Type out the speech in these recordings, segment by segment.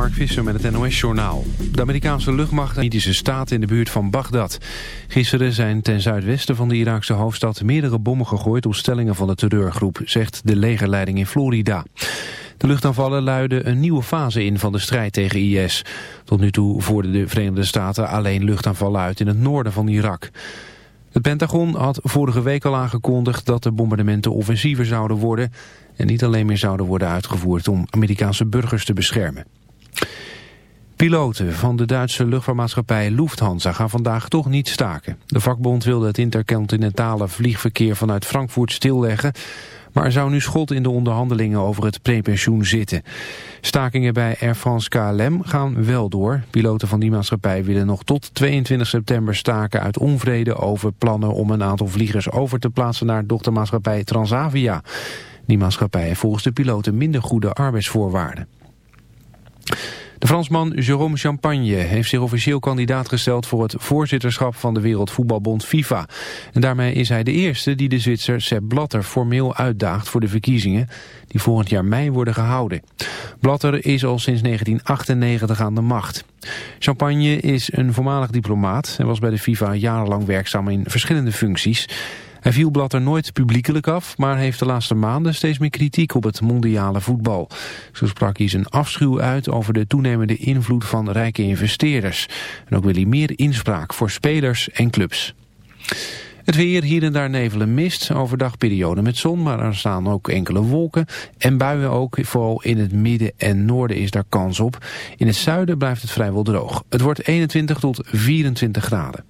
Mark Visser met het NOS-journaal. De Amerikaanse luchtmacht Islamitische staat in de buurt van Bagdad. Gisteren zijn ten zuidwesten van de Iraakse hoofdstad meerdere bommen gegooid op stellingen van de terreurgroep, zegt de legerleiding in Florida. De luchtaanvallen luiden een nieuwe fase in van de strijd tegen IS. Tot nu toe voerden de Verenigde Staten alleen luchtaanvallen uit in het noorden van Irak. Het Pentagon had vorige week al aangekondigd dat de bombardementen offensiever zouden worden en niet alleen meer zouden worden uitgevoerd om Amerikaanse burgers te beschermen. Piloten van de Duitse luchtvaartmaatschappij Lufthansa gaan vandaag toch niet staken. De vakbond wilde het intercontinentale vliegverkeer vanuit Frankfurt stilleggen... maar er zou nu schot in de onderhandelingen over het prepensioen zitten. Stakingen bij Air France KLM gaan wel door. Piloten van die maatschappij willen nog tot 22 september staken uit onvrede over plannen om een aantal vliegers over te plaatsen naar dochtermaatschappij Transavia. Die maatschappij heeft volgens de piloten minder goede arbeidsvoorwaarden. De Fransman Jérôme Champagne heeft zich officieel kandidaat gesteld voor het voorzitterschap van de Wereldvoetbalbond FIFA. En daarmee is hij de eerste die de Zwitser Sepp Blatter formeel uitdaagt voor de verkiezingen die volgend jaar mei worden gehouden. Blatter is al sinds 1998 aan de macht. Champagne is een voormalig diplomaat en was bij de FIFA jarenlang werkzaam in verschillende functies. Hij viel Blatter nooit publiekelijk af, maar heeft de laatste maanden steeds meer kritiek op het mondiale voetbal. Zo sprak hij zijn afschuw uit over de toenemende invloed van rijke investeerders. En ook wil hij meer inspraak voor spelers en clubs. Het weer, hier en daar nevel en mist. Overdag periode met zon, maar er staan ook enkele wolken. En buien ook, vooral in het midden en noorden is daar kans op. In het zuiden blijft het vrijwel droog. Het wordt 21 tot 24 graden.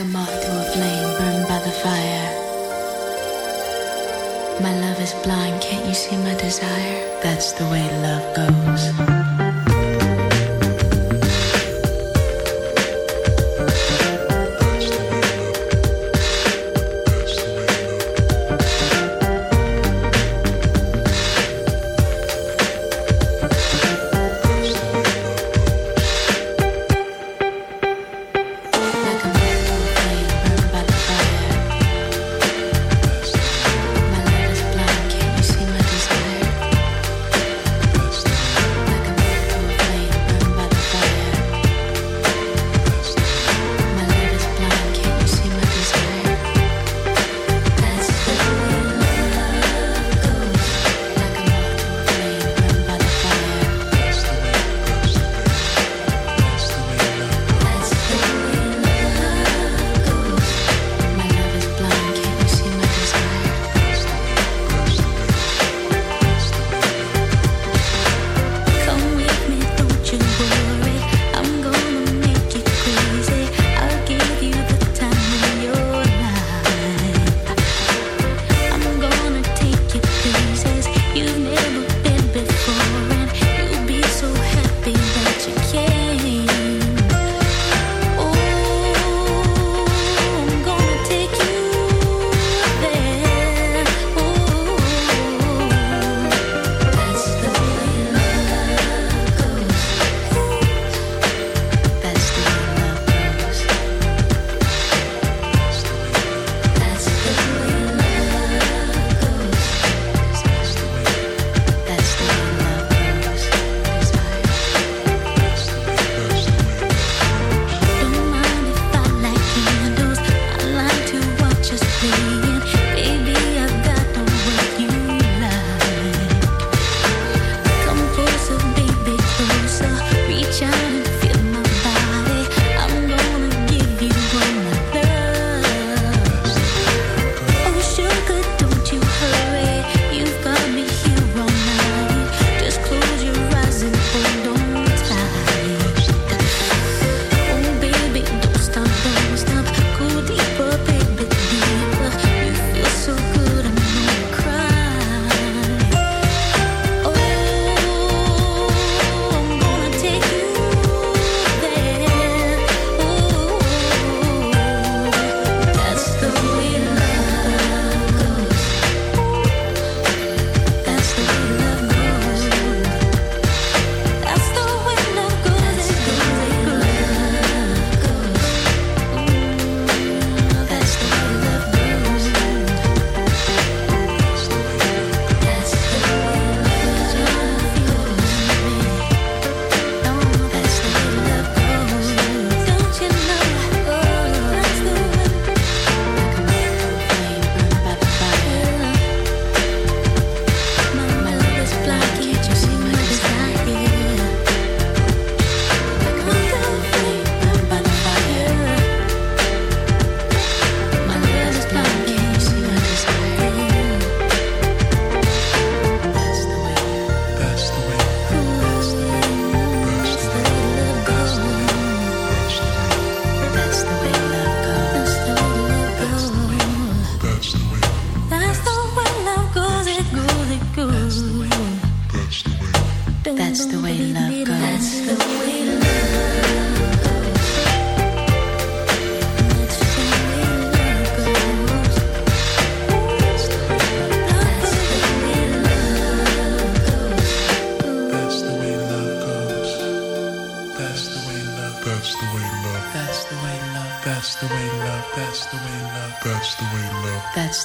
I don't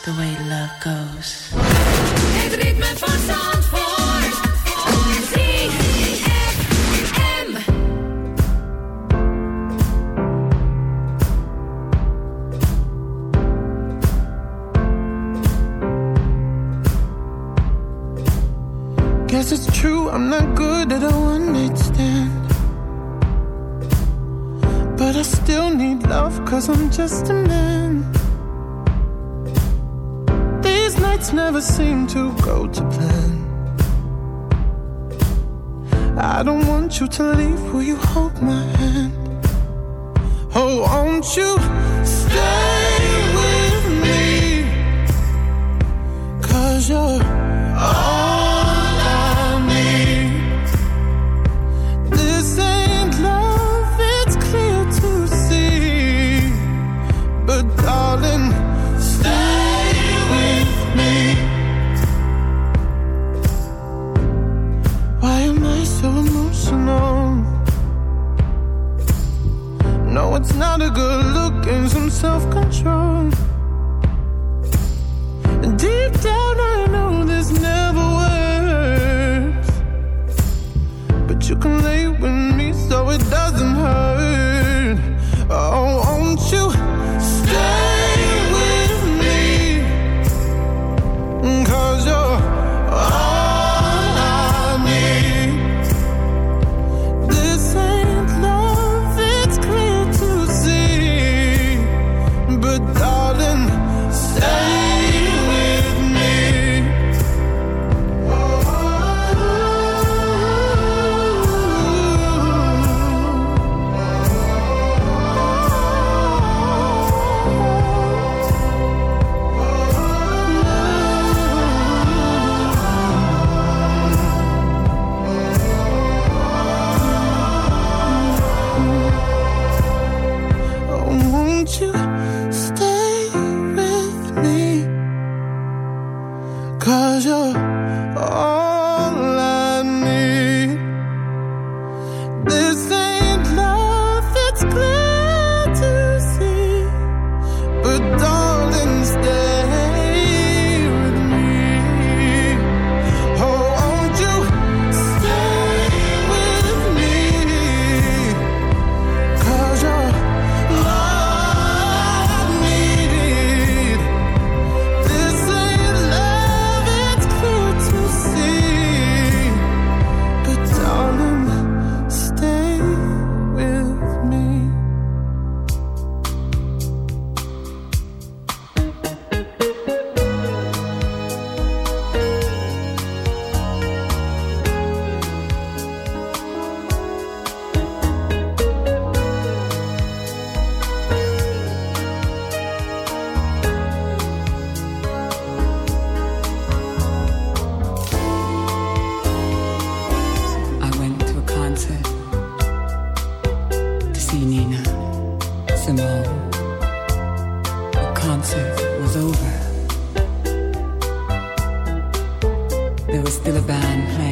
the way love goes. still a band playing.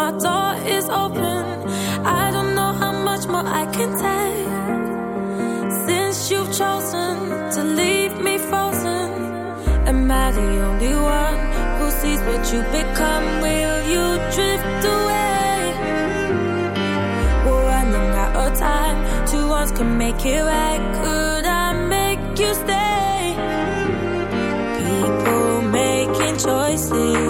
My door is open. I don't know how much more I can take. Since you've chosen to leave me frozen, am I the only one who sees what you become? Will you drift away? We're running out of time. Can make it right. Could I make you stay? People making choices.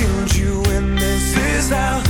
killed you, and this is how.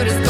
what it's